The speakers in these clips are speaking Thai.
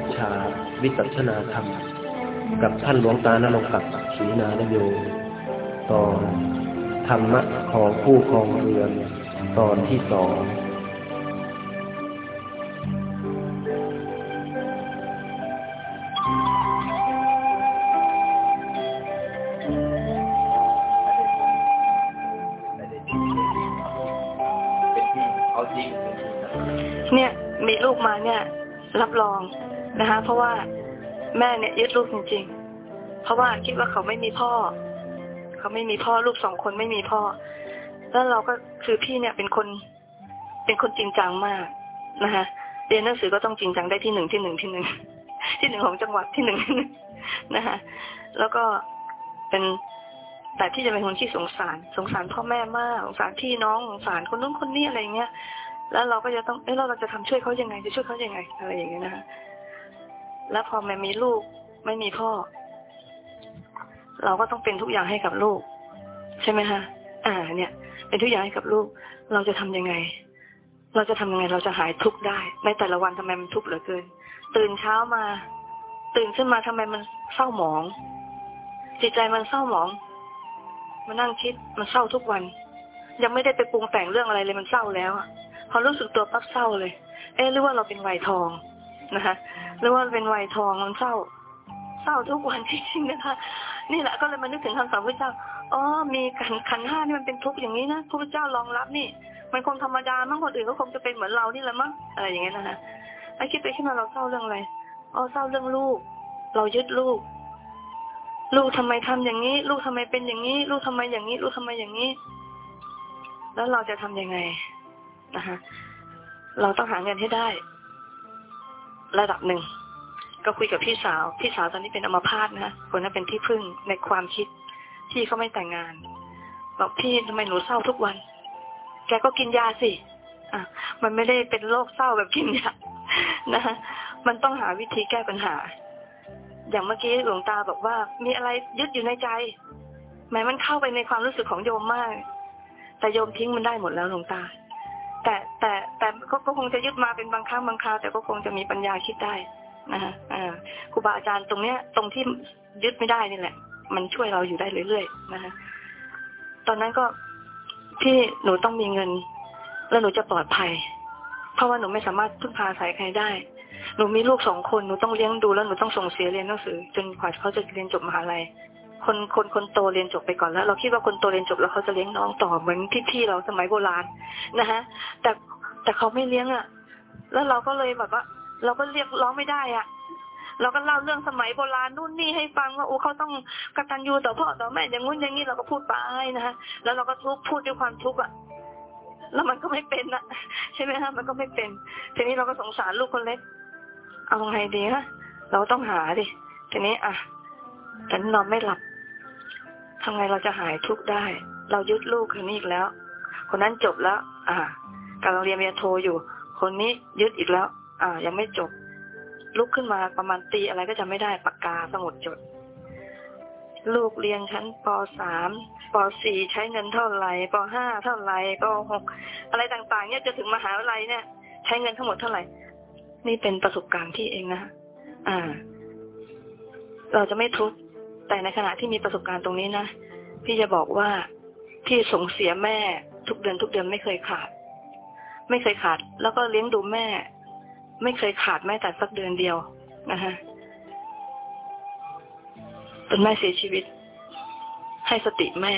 พุทธาวิสัชนาธรรม กับท่านหลวงตานรงศักดิ์ศรีนานโยตอนธรรมะของผู้ครองเรือนตอนที่สอง แม่เนี่ยยึดลูกจริง ๆ เพราะว่าคิดว่าเขาไม่มีพ่อ เขาไม่มีพ่อลูกสองคนไม่มีพ่อ แล้วเราก็คือพี่เนี่ยเป็นคน เป็นคนจริงจังมากนะคะเรียนหนังสือก็ต้องจริงจังได้ที่หนึ่งที่หนึ่งที่หนึ่งที่หนึ่งของจังหวัดที่หนึ่งที่หนึ่งนะคะแล้วก็เป็นแต่ที่จะเป็นคนที่สงสาร สงสารพ่อแม่มากสงสารพี่น้องสงสารคนนู้นคนนี้อะไรเงี้ย แล้วเราก็จะต้องเอ้เราจะทำช่วยเขายังไงจะช่วยเขายังไงอะไรอย่างเงี้ยนะคะ แล้วพอมันมีลูกไม่มีพ่อ เราก็ต้องเป็นทุกอย่างให้กับลูก ใช่ไหมคะอ่า เนี่ย เป็นทุกอย่างให้กับลูก เราจะทำยังไง เราจะทำยังไง เราจะหายทุกข์ได้ ในแต่ละวันทำไมมันทุกข์เหลือเกิน ตื่นเช้ามา ตื่นขึ้นมาทำไมมันเศร้าหมอง จิตใจมันเศร้าหมองมานั่งคิดมันเศร้าทุกวัน ยังไม่ได้ไปปรุงแต่งเรื่องอะไรเลยมันเศร้าแล้วอะพอรู้สึกตัวปั๊บเศร้าเลย เอ๊ะหรือว่าเราเป็นวัยทอง นะคะหรือว่าเป็นวัยทองมันเศร้า เศร้าทุกวันจริงๆนะคะ นี่แหละก็เลยมานึกถึงคำสอนพระเจ้าอ๋อมีขันขันห้านี่มันเป็นทุกข์อย่างนี้นะพระเจ้ารองรับนี่ มันคงธรรมดามั้งคนอื่นก็คงจะเป็นเหมือนเรานี่แหละมั้งอะไรอย่างเงี้ยนะคะไอ้คิดไปคิดมาเราเศร้าเรื่องอะไรอ๋อเศร้าเรื่องลูก เรายึดลูก ลูกทำไมทำอย่างนี้ ลูกทำไมเป็นอย่างนี้ ลูกทำไมอย่างนี้ ลูกทำไมอย่างนี้ แล้วเราจะทํำยังไงนะคะเราต้องหาเงินให้ได้ ระดับหนึ่ง ก็คุยกับพี่สาว พี่สาวตอนนี้เป็นอมพาตนะคนนั้นเป็นที่พึ่งในความคิดที่เขาไม่แต่งงานบอกพี่ทำไมหนูเศร้าทุกวัน แกก็กินยาสิอะมันไม่ได้เป็นโรคเศร้าแบบกินยานะมันต้องหาวิธีแก้ปัญหา อย่างเมื่อกี้หลวงตาบอกว่า มีอะไรยึดอยู่ในใจแม้มันเข้าไปในความรู้สึกของโยมมาก แต่โยมทิ้งมันได้หมดแล้วหลวงตา แต่แต่แต่ก็คงจะยึดมาเป็นบางครั้งบางคราวแต่ก็คงจะมีปัญญาคิดได้นะฮะครูบาอาจารย์ตรงเนี้ย ตรงที่ยึดไม่ได้นี่แหละ มันช่วยเราอยู่ได้เรื่อยๆนะฮะตอนนั้นก็ที่หนูต้องมีเงิน แล้วหนูจะปลอดภัย เพราะว่าหนูไม่สามารถพึ่งพาอายใครได้ หนูมีลูกสองคนหนูต้องเลี้ยงดูแล้วหนูต้องส่งเสียเรียนหนังสือ จนกว่าเขาจะเรียนจบมหาลัย คนคนคนโตเรียนจบไปก่อนแล้ว เราคิดว่าคนโตเรียนจบแล้วเขาจะเลี้ยงน้องต่อเหมือนพี่ๆเราสมัยโบราณนะฮะแต่แต่เขาไม่เลี้ยงอะ แล้วเราก็เลยแบบว่า เราก็เรียกร้องไม่ได้อะเราก็เล่าเรื่องสมัยโบราณนู่นนี่ให้ฟังว่าโอ้เขาต้องกตัญญูต่อพ่อต่อแม่อย่างงู้นอย่างนี้เราก็พูดไปนะฮะแล้วเราก็ทุกพูดด้วยความทุกข์อะแล้วมันก็ไม่เป็นอะใช่ไหมฮะมันก็ไม่เป็น ทีนี้เราก็สงสารลูกคนเล็ก เอาไงดีฮะเราต้องหาดิทีนี้อะฉันนอนไม่หลับ ทำไงเราจะหายทุกข์ได้ เรายึดลูกคนนี้อีกแล้ว คนนั้นจบแล้ว อ่ากำลังเรียนเมียโทอยู่ คนนี้ยึดอีกแล้ว อ่า ยังไม่จบ ลุกขึ้นมาประมาณตีอะไรก็จะไม่ได้ปากกาสมุดจด ลูกเรียนชั้นปสามปสี่ใช้เงินเท่าไหร่ปห้าเท่าไหร่ปหกอะไรต่างๆ เนี่ยจะถึงมหาวิทยาลัยเนี่ย ใช้เงินทั้งหมดเท่าไหร่ นี่เป็นประสบการณ์ที่เองนะอ่า เราจะไม่ทุกข์ แต่ในขณะที่มีประสบการณ์ตรงนี้นะพี่จะบอกว่าพี่ส่งเสียแม่ทุกเดือนทุกเดือนไม่เคยขาด ไม่เคยขาด แล้วก็เลี้ยงดูแม่ ไม่เคยขาดแม้แต่สักเดือนเดียวนะฮะจนแม่เสียชีวิต ให้สติแม่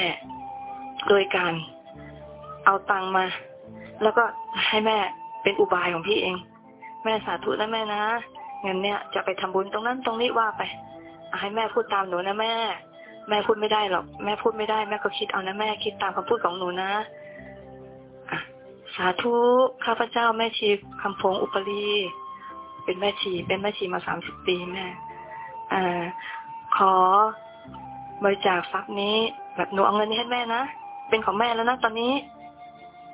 โดยการเอาตังมา แล้วก็ให้แม่เป็นอุบายของพี่เอง แม่สาธุนะแม่นะเงินเนี่ยจะไปทำบุญตรงนั้นตรงนี้ว่าไป ให้แม่พูดตามหนูนะแม่ แม่พูดไม่ได้หรอก แม่พูดไม่ได้ แม่ก็คิดเอานะแม่คิดตามคำพูดของหนูนะอะสาธุข้าพเจ้าแม่ชีคำพงอุปรีเป็นแม่ชี เป็นแม่ชีมาสามสิบปีแม่อขอบริจาคทรัพย์นี้ แบบหนูเอาเงินนี้ให้แม่นะ เป็นของแม่แล้วนะตอนนี้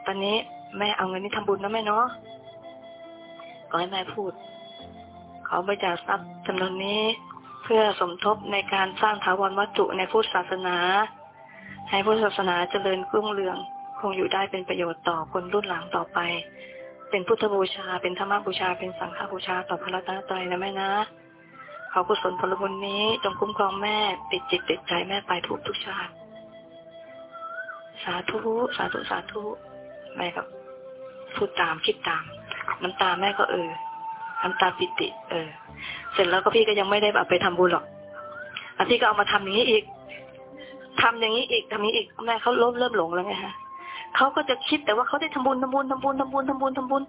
ตอนนี้แม่เอาเงินนี้ทำบุญนะแม่เนาะก็ให้แม่พูด ขอบริจาคทรัพย์จำนวนนี้ พื่อสมทบในการสร้างถาวรวัตถุในพุทธศาสนา ให้พุทธศาสนาเจริญรุ่งเรือง คงอยู่ได้เป็นประโยชน์ต่อคนรุ่นหลังต่อไป เป็นพุทธบูชา เป็นธรรมบูชา เป็นสังฆบูชาต่อพระรัตนตรัยนะแม่นะ ขอกุศลผลบุญนี้จงคุ้มครองแม่ติดจิตติดใจแม่ไปทุกทุกชาติ สาธุ สาธุ สาธุ แม่ก็พูดตามคิดตาม น้ำตาแม่ก็เออ น้ำตาปิติ เออ เสร็จแล้วก็พี่ก็ยังไม่ได้เอาไปทำบุญหรอกแล้วพี่ก็เอามาทำอย่างนี้อีกทำอย่างนี้อีกทำอย่านี้อีกแม่เขาเริ่มเริ่มหลงแล้วไงฮะเขาก็จะคิดแต่ว่าเขาได้ทำบุญทำบุญทำบุญทำบุญทำบุญทำบุญ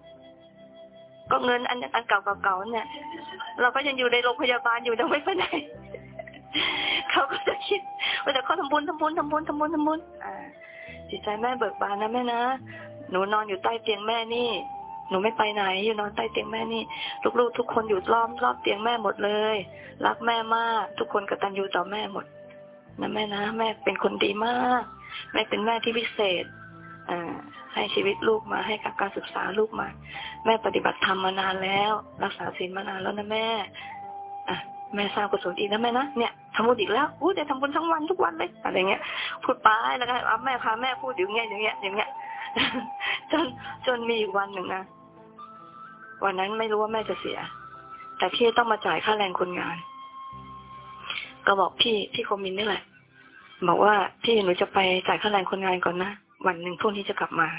ก็เงินอันอันเก่าเก่าๆเนี่ย เราก็ยังอยู่ในโรงพยาบาลอยู่ยังไม่ไปไหนเขาก็จะคิดว่าแต่เขาทำบุญทำบุญทำบุญทำบุญทำบุญอ่าจิตใจแม่เบิกบานนะแม่นะ หนูนอนอยู่ใต้เตียงแม่นี่ หนูไม่ไปไหน อยู่นอนใต้เตียงแม่นี่ลูกๆทุกคนอยู่ล้อมรอบเตียงแม่หมดเลย รักแม่มาก ทุกคนกตัญญูต่อแม่หมดนะแม่นะ แม่เป็นคนดีมากแม่เป็นแม่ที่พิเศษอ่าให้ชีวิตลูกมาให้กับการศึกษาลูกมา แม่ปฏิบัติธรรมมานานแล้ว รักษาศีลมานานแล้วนะแม่อะแม่สร้างกุศลอีกนะแม่นะเนี่ยทำบุญอีกแล้วอู้ได้ทำบุญทั้งวันทุกวันเลยอะไรเงี้ย พูดไปแล้วก็เอาแม่พาแม่พูดอย่างเงี้ยอย่างเงี้ยอย่างเงี้ยจนจนมีอีกวันหนึ่งนะ วันนั้นไม่รู้ว่าแม่จะเสีย แต่พี่ต้องมาจ่ายค่าแรงคนงาน ก็บอกพี่พี่คมินนี่แหละ บอกว่าพี่หนูจะไปจ่ายค่าแรงคนงานก่อนนะวันหนึ่งพรุ่งนี้จะกลับมา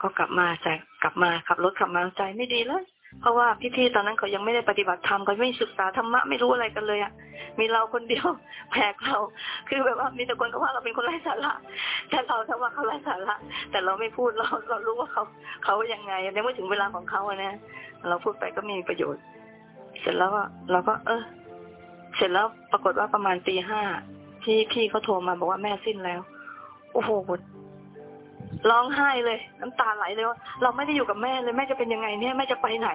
ก็กลับมาจ่ายกลับมาขับรถขับมาใจไม่ดีแล้ว เพราะว่าพี่ๆตอนนั้นเขายังไม่ได้ปฏิบัติธรรมเขาไม่ศึกษาธรรมะไม่รู้อะไรกันเลยอะมีเราคนเดียวแผกเราคือแบบว่ามีแต่คนก็ว่าเราเป็นคนไร้สาระแต่เราถ้าว่าเขาไร้สาระแต่เราไม่พูดเราเรารู้ว่าเขาเขายังไงยังไม่อถึงเวลาของเขาอะนะเราพูดไปก็ไมมีประโยชน์ เสร็จแล้วเราก็ เออ เสร็จแล้วปรากฏว่าประมาณตีห้าพี่พี่เขาโทรมาบอกว่าแม่สิ้นแล้วโอ้โห ร้องไห้เลย น้ำตาไหลเลยว่าเราไม่ได้อยู่กับแม่เลยแม่จะเป็นยังไงเนี่ยแม่จะไปไหน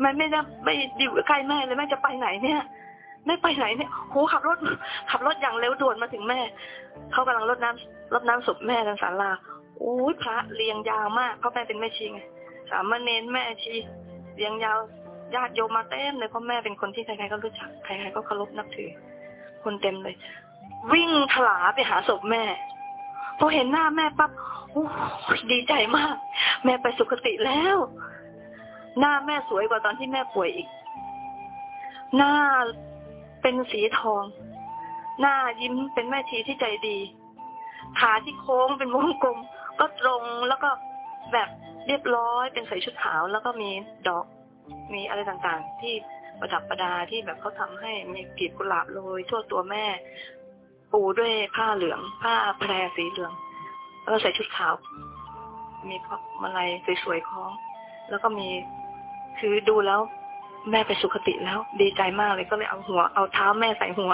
แม่ไม่ได้ไม่อยู่ใกล้แม่เลยแม่จะไปไหนเนี่ยแม่ไปไหนเนี่ยโหขับรถขับรถอย่างเร็วด่วนมาถึงแม่เขากำลังรดน้ำรดน้ำศพแม่ทางศาลาโอ้ยพระเรียงยาวมากเพราะแม่เป็นแม่ชีไงสามเณรแม่ชีเรียงยาวญาติโยมมาเต็มเลยเพราะแม่เป็นคนที่ใครๆก็รู้จักใครๆก็เคารพนับถือ คนเต็มเลย วิ่งถลาไปหาศพแม่ พอเห็นหน้าแม่ปั๊บดีใจมาก แม่ไปสุคติแล้ว หน้าแม่สวยกว่าตอนที่แม่ป่วยอีก หน้าเป็นสีทอง หน้ายิ้มเป็นแม่ชีที่ใจดี ขาที่โค้งเป็นวงกลม ก็ตรงแล้วก็แบบเรียบร้อยเป็นใส่ชุดขาว แล้วก็มีดอก มีอะไรต่างๆ ที่ประดับประดาที่แบบเขาทำให้มีกลีบกุหลาบโรยทั่วตัวแม่ ปูด้วยผ้าเหลือง ผ้าแพรสีเหลือง แล้วก็ใส่ชุดขาว มีมาลัยสวยๆคล้อง แล้วก็มีคือดูแล้ว แม่ไปสุคติแล้ว ดีใจมากเลยก็เลยเอาหัวเอาเท้าแม่ใส่หัว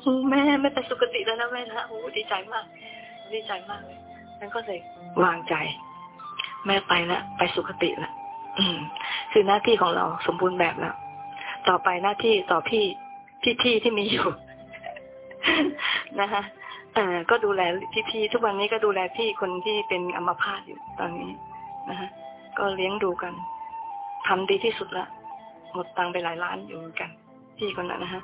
โอ้แม่แม่ไปสุคติแล้วนะแม่นะโอ้ดีใจมาก ดีใจมากเลยนั่นก็เลยวางใจ แม่ไปล้วไปสุคติแล้วอืม คือหน้าที่ของเราสมบูรณ์แบบแล้วต่อไปหน้าที่ต่อพี่พี่ๆที่มีอยู่ นะคะเอ่อก็ดูแลพี่ๆทุกวันนี้ก็ดูแลพี่คนที่เป็นอัมพาตอยู่ตอนนี้นะคะก็เลี้ยงดูกันทำดีที่สุดละหมดตังค์ไปหลายล้านอยู่เหมือนกัน พี่คนนั้นนะฮะ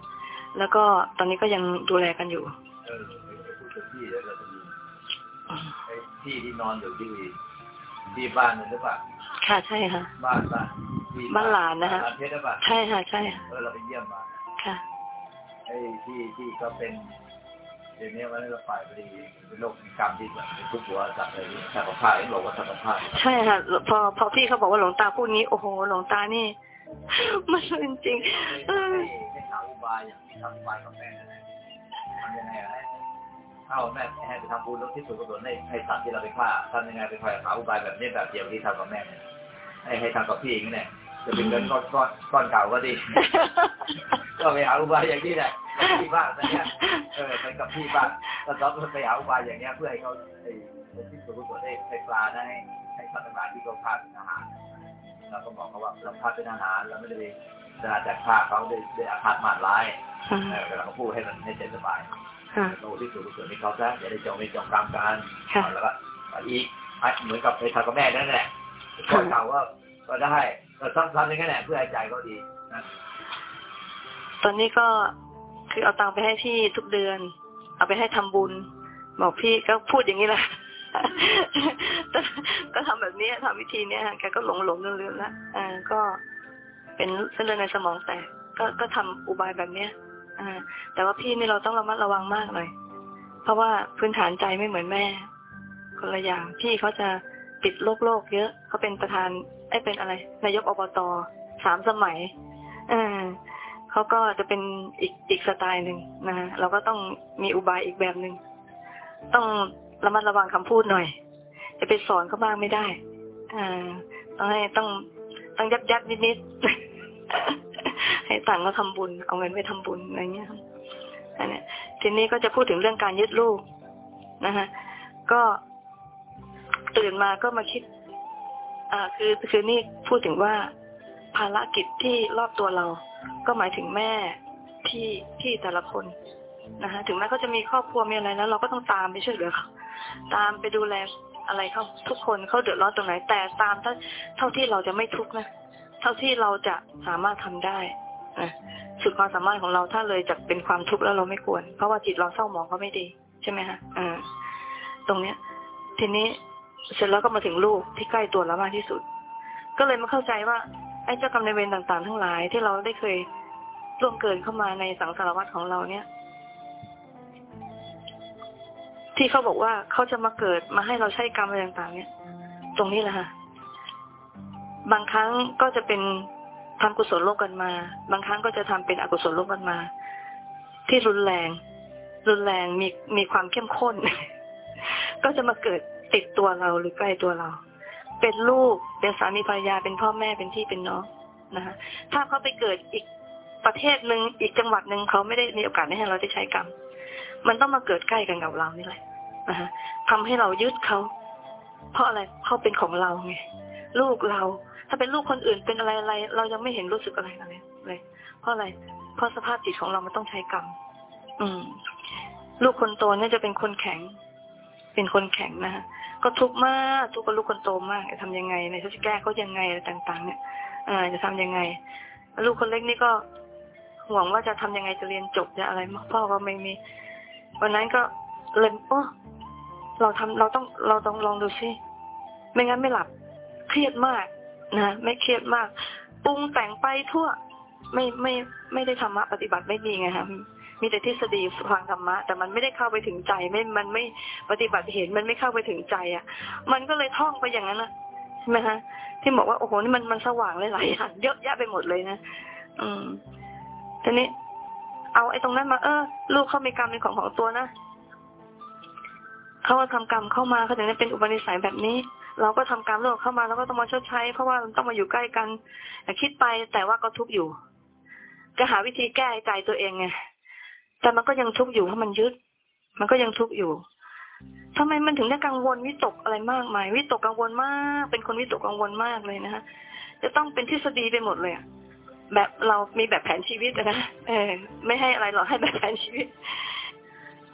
แล้วก็ตอนนี้ก็ยังดูแลกันอยู่เออพูดถึงที่แล้วเราจะมีอืมไอ้ที่ที่นอนอยู่ที่ที่บ้านนั่นหรือเปล่าค่ะใช่ค่ะบ้านบ้านที่บ้านหลานนะฮะหลานเพชรหรือเปล่าใช่ค่ะใช่ค่ะเออเราไปเยี่ยมมาค่ะไอ้ที่ที่ก็เป็น เดี๋ยวนี้วันนี้เราไปพอดีเป็นโรคกรรมที่แบบเป็นทุกหัวสัตว์อะไรนี้สัตว์ผ้าเองบอกว่าสัตว์ผ้าใช่ค่ะพอพอพี่เขาบอกว่าหลวงตาพูดนี้โอ้โหหลวงตานี่มันจริงๆเออให้ทำอุบายอย่างที่ทำอุบายกับแม่นั่นแหละทำยังไงให้เข้าแม่ให้ไปทำบุญแล้วที่สุดกุศลให้ให้สัตว์ที่เราไปฆ่าทำยังไงไปคอยหาอุบายแบบนี้แบบเดียวที่ทำกับแม่เนี่ยให้ให้ทำกับพี่อย่างนี้เนี่ย จะเป็นเงินก้อนก้อนก้อนเก่าก็ดี ก็ไปหาอุบายอย่างนี้แหละกับพี่บ้านนะเนี่ยเออไปกับพี่บ้านแล้วเราก็ไปหาอุบายอย่างเนี้ยเพื่อให้เขาไอ้ที่สุดกุศลได้ให้ปลาได้ให้ให้สัตว์ต่างๆที่เขาฆ่าเป็นอาหารเราก็บอกเขาว่าเราฆ่าเป็นอาหารเราไม่ได้ไปจะจากฆ่าเขาด้วยด้วยอาฆาตมาดร้ายค่ะเออเราก็พูดให้มันให้ใจสบายค่ะโลที่สุดกุศลให้เขาซะอย่าได้จองไม่จองกรรมกันค่ะแล้วก็อีกเหมือนกับไปทำกับแม่นั่นแหละก่อนเก่าก็ก็ได้แต่ ทำทำอย่างนั้นแหละเพื่อให้ใจเขาดีนะตอนนี้ก็คือเอาตังค์ไปให้พี่ทุกเดือน เอาไปให้ทำบุญ บอกพี่ก็พูดอย่างนี้แหละก็ทำแบบนี้ทำวิธีเนี้ยแกก็หลงหลงลืมลืมล้วอ่าก็เป็นเส้นเลือดในสมองแตกก็ก็ทำอุบายแบบเนี้ยอ่าแต่ว่าพี่นี่เราต้องระมัดระวังมากเลยเพราะว่าพื้นฐานใจไม่เหมือนแม่ คนละอย่างพี่เขาจะ ติดโลกโลกเยอะเขาเป็นประธานไอ้เป็นอะไร นายกอบตสามสมัยเออเขาก็จะเป็นอีกอีกสไตล์หนึ่งนะฮะเราก็ต้องมีอุบายอีกแบบหนึ่งต้องระมัดระวังคำพูดหน่อย จะไปสอนเขาบ้างไม่ได้อ่าต้องให้ต้องต้องยับยับนิดนิดๆให้ต่างค์ก็ทำบุญ เอาเงินไปทำบุญอะไรเงี้ยอันนี้ทีนี้ก็จะพูดถึงเรื่องการยึดลูกนะคะก็ ตื่นมาก็มาคิด อ่า คือคือนี่พูดถึงว่าภารกิจที่รอบตัวเรา ก็หมายถึงแม่พี่พี่แต่ละคนนะคะถึงแม้เขาจะมีครอบครัวมีอะไรแล้ว เราก็ต้องตามไปช่วยเหลือเขาตามไปดูแลอะไรเขาทุกคนเขาเดือดร้อนตรงไหน แต่ตามเท่าเท่าที่เราจะไม่ทุกข์นะเท่าที่เราจะสามารถทำได้นะสุดความสามารถของเราถ้าเลยจะเป็นความทุกข์แล้วเราไม่ควร เพราะว่าจิตเราเศร้าหมองก็ไม่ดี ใช่ไหมฮะอ่าตรงเนี้ย ทีนี้ เสร็จแล้วก็มาถึงลูกที่ใกล้ตัวเรามากที่สุด ก็เลยมาเข้าใจว่า ไอ้เจ้ากรรมนายเวรต่างๆ ทั้งหลายที่เราได้เคยล่วงเกินเข้ามาในสังสารวัฏของเราเนี่ย ที่เขาบอกว่าเขาจะมาเกิดมาให้เราใช้กรรมอะไรต่าง ๆ เนี่ย ตรงนี้แหละค่ะบางครั้งก็จะเป็นทำกุศลร่วมกันมา บางครั้งก็จะทำเป็นอกุศลร่วมกันมา ที่รุนแรง รุนแรงมีมีความเข้มข้น ก็จะมาเกิด ติดตัวเราหรือใกล้ตัวเรา เป็นลูกเป็นสามีภรรยาเป็นพ่อแม่เป็นพี่เป็นน้องนะคะถ้าเขาไปเกิดอีกประเทศหนึ่งอีกจังหวัดหนึ่งเขาไม่ได้มีโอกาสให้เราได้ใช้กรรม มันต้องมาเกิดใกล้กันกับเรานี่แหละนะคะทำให้เรายึดเขา เพราะอะไรเขาเป็นของเราไงลูกเรา ถ้าเป็นลูกคนอื่นเป็นอะไรอะไรเรายังไม่เห็นรู้สึกอะไรเลยเลยเพราะอะไรเพราะสภาพจิตของเรามันต้องใช้กรรมอืม ลูกคนโตเนี่ยจะเป็นคนแข็ง เป็นคนแข็งนะฮะ ก็ทุกข์มากทุกข์กับลูกคนโตมากจะทำยังไงในจะแก้เขายังไงอะไรต่าง ๆ เนี่ยเออจะทำยังไง ลูกคนเล็กนี่ก็ห่วงว่าจะทำยังไงจะเรียนจบจะอะไรพ่อก็ไม่มีวันนั้นก็เลยโอ้เราทำเราต้องเราต้องลองดูซิไม่งั้นไม่หลับ เครียดมากนะไม่เครียดมากปรุงแต่งไปทั่ว ไม่ไม่ไม่ได้ธรรมะปฏิบัติไม่มีไงคะ มีแต่ทฤษฎีฟังธรรมะ แต่มันไม่ได้เข้าไปถึงใจไม่มันไม่ปฏิบัติเห็นมันไม่เข้าไปถึงใจอะ มันก็เลยท่องไปอย่างนั้นนะใช่ไหมคะที่บอกว่าโอ้โหนี่มันมันสว่างหลายอย่างเยอะแยะไปหมดเลยนะอืมทีนี้ เอาไอ้ตรงนั้นมาเออลูกเขามีกรรมเป็นของของตัวนะเขาทำกรรมเข้ามาเขาถึงได้เป็นอุปนิสัยแบบนี้ เราก็ทำกรรมลูกเข้ามาเราก็ต้องมาชดใช้ เพราะว่าต้องมาอยู่ใกล้กันคิดไปแต่ว่าก็ทุกข์อยู่ ก็หาวิธีแก้ใจตัวเองไง แต่มันก็ยังทุกข์อยู่เพราะมันยึด มันก็ยังทุกข์อยู่ทำไมมันถึงได้กังวลวิตกอะไรมากมายวิตกกังวลมาก เป็นคนวิตกกังวลมากเลยนะคะจะต้องเป็นทฤษฎีไปหมดเลยอะแบบเรามีแบบแผนชีวิตนะเออ ไม่ให้อะไรหรอกให้แบบแผนชีวิต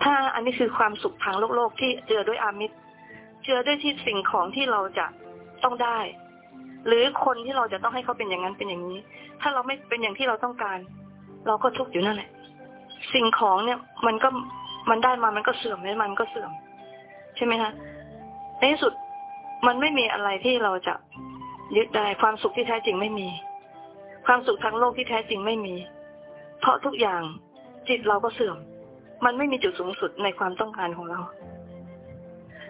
ถ้าอันนี้คือความสุขทางโลกโลกที่เจอด้วยอามิตรเจอด้วยที่สิ่งของที่เราจะต้องได้ หรือคนที่เราจะต้องให้เขาเป็นอย่างนั้นเป็นอย่างนี้ ถ้าเราไม่เป็นอย่างที่เราต้องการ เราก็ทุกข์อยู่นั่นแหละ สิ่งของเนี่ย มันก็มันได้มามันก็เสื่อมได้มันก็เสื่อม ใช่ไหมคะในที่สุดมันไม่มีอะไรที่เราจะยึดได้ความสุขที่แท้จริงไม่มี ความสุขทางโลกที่แท้จริงไม่มี เพราะทุกอย่างจิตเราก็เสื่อม มันไม่มีจุดสูงสุดในความต้องการของเรา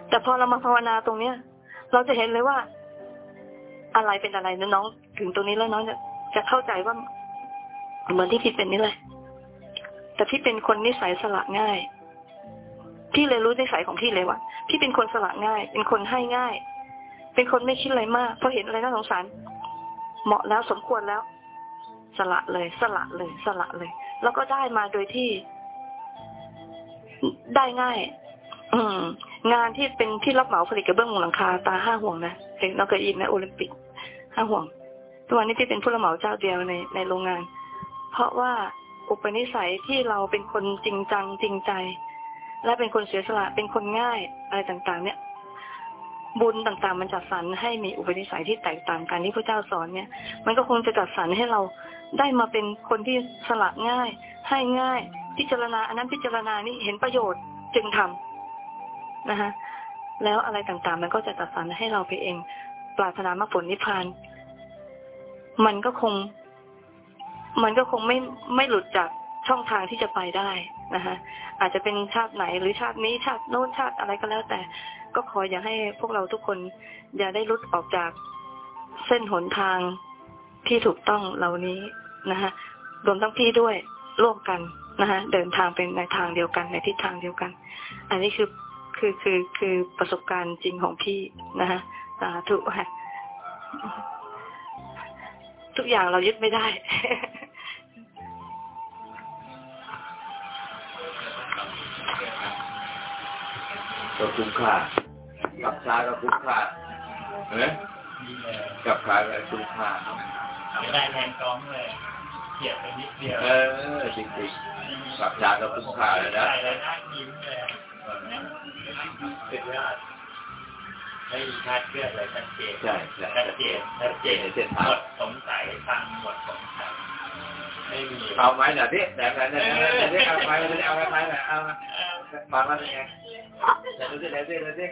แต่พอเรามาภาวนาตรงเนี้ย เราจะเห็นเลยว่า อะไรเป็นอะไรนะน้อง ถึงตรงนี้แล้วน้องจะจะเข้าใจว่าเหมือนที่พี่เป็นนี่เลย แต่พี่เป็นคนนิสัยสละง่าย พี่เลยรู้นิสัยของพี่เลยว่าพี่เป็นคนสละง่าย เป็นคนให้ง่าย เป็นคนไม่คิดอะไรมากพอเห็นอะไรน่าสงสาร เหมาะแล้วสมควรแล้ว สละเลย สละเลย สละเลย แล้วก็ได้มาโดยที่ ได้ง่าย อืม งานที่เป็นที่รับเหมาผลิตกระเบื้องมุงหลังคาตาห้าห่วงนะเห็นเราเคยอินนะโอลิมปิกห้าห่วง ตัวนนี้พี่เป็นผู้รับเหมาเจ้าเดียวในในโรงงาน เพราะว่า อุปนิสัยที่เราเป็นคนจริงจังจริงใจ และเป็นคนเสียสละเป็นคนง่ายอะไรต่างๆ เนี่ย บุญต่างๆ มันจัดสรรให้มีอุปนิสัยที่แตกต่างกันที่พระเจ้าสอนเนี่ย มันก็คงจะจัดสรรให้เราได้มาเป็นคนที่สละง่าย ให้ง่าย พิจารณา อันนั้นพิจารณานี่เห็นประโยชน์จึงทำนะคะแล้วอะไรต่างๆ มันก็จะจัดสรรให้เราไปเอง ปรารถนามรรคผลนิพพาน มันก็คง มันก็คงไม่ไม่หลุดจากช่องทางที่จะไปได้นะคะอาจจะเป็นชาติไหนหรือชาตินี้ชาติโน้นชาติอะไรก็แล้ว แต่ ก็ขออย่าให้พวกเราทุกคนอย่าได้ลุดออกจากเส้นหนทางที่ถูกต้องเหล่านี้นะคะรวมทั้งพี่ด้วยร่วมกันนะคะเดินทางเป็นในทางเดียวกันในทิศทางเดียวกัน อันนี้คือคือคือคือประสบการณ์จริงของพี่นะคะสาธุค่ะทุกอย่างเรายึดไม่ได้ ก็คุ้มค่ากับชาก็คุ้มค่าเห็นไหมกับขายก็คุ้มค่าไม่ได้แทนกองเลยเกียบไปนิดเดียวเออจริงๆกับชาก็คุ้มค่าเลยนะได้แล้วน่ายิ้มเลยสุดยอดไม่มีคาดเคลื่อนเลยชัดเจนใช่ใช่ชัดเจนชัดเจนในเส้นทางหมดสงสัยฟังหมดสงสัยไม่มีเอาไหมเดี๋ยวที่เดี๋ยวเดี๋ยวเดี๋ยวเดี๋ยวที่เอาไปเดี๋ยวเอาไปไหนเอามาฟังมาเป็นไงเดูสิเดี๋ยวสิเดี๋ยวสิ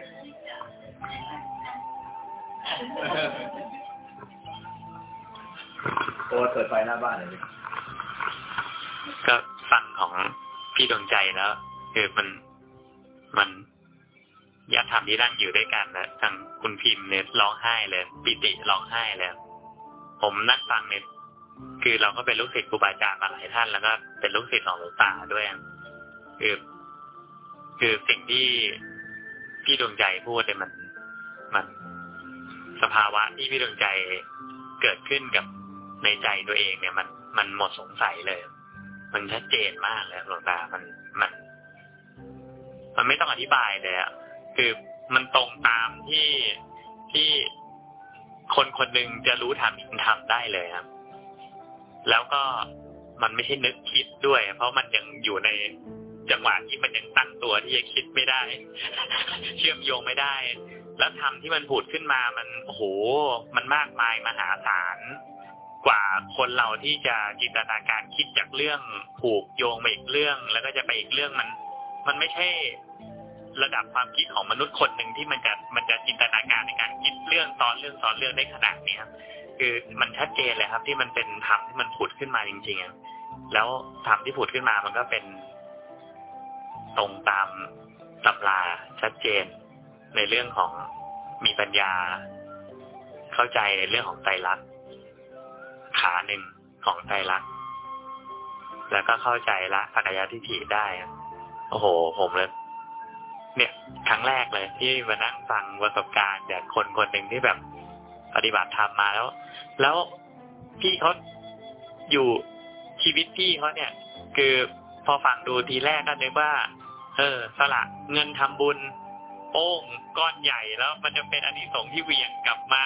โอ้เปิดไฟหน้าบ้านเลยก็ฟังของพี่ดวงใจแล้ว คือมันมันญาติธรรมที่นั่งอยู่ด้วยกันนะทางคุณพิมพ์เนี่ยร้องไห้เลยปิติร้องไห้เลยผมนั่งฟังเนี่ยคือเราก็เป็นลูกศิษย์ครูบาอาจารย์มาหลายท่านแล้วก็เป็นลูกศิษย์ของหลวงตาด้วยคือ คือสิ่งที่พี่ดวงใจพูดเนี่ยมัน มันสภาวะที่พี่ดวงใจเกิดขึ้นกับในใจตัวเองเนี่ย มันมันหมดสงสัยเลย มันชัดเจนมากเลยหลวงตามันมัน มันไม่ต้องอธิบายเลยอะคือมันตรงตามที่ที่คนคนหนึ่งจะรู้ทำทำได้เลยครับ แล้วก็มันไม่ใช่นึกคิดด้วย เพราะมันยังอยู่ใน จังหวะที่มันยังตั้งตัวที่จะคิดไม่ได้ เชื่อมโยงไม่ได้ แล้วทำที่มันผุดขึ้นมามันโอ้โหมันมากมายมหาศาลกว่าคนเราที่จะจินตนาการคิดจากเรื่องผูกโยงไปอีกเรื่อง แล้วก็จะไปอีกเรื่องมัน มันไม่ใช่ระดับความคิดของมนุษย์คนหนึ่งที่มันจะมันจะจินตนาการในการคิดเรื่องตอนเรื่องตอนเรื่องได้ขนาดเนี้ยคือมันชัดเจนเลยครับ ที่มันเป็นธรรมที่มันผุดขึ้นมาจริงๆแล้วธรรมที่ผุดขึ้นมามันก็เป็น ตรงตามตำราชัดเจน ในเรื่องของมีปัญญา เข้าใจในเรื่องของไตรลักษณ์ขาหนึ่งของไตรลักษณ์แล้วก็เข้าใจละสักยะทิฏฐิได้ โอ้โห ผมเลย เนี่ยครั้งแรกเลย ที่มานั่งฟังประสบการณ์จากคนคนหนึ่งที่แบบปฏิบัติธรรมมาแล้ว แล้วพี่เขาอยู่ชีวิตพี่เขาเนี่ย คือ พอฟังดูทีแรกก็นึกว่า เออ สละเงินทำบุญ โป้งก้อนใหญ่แล้วมันจะเป็นอานิสงส์ที่เหวี่ยงกลับมา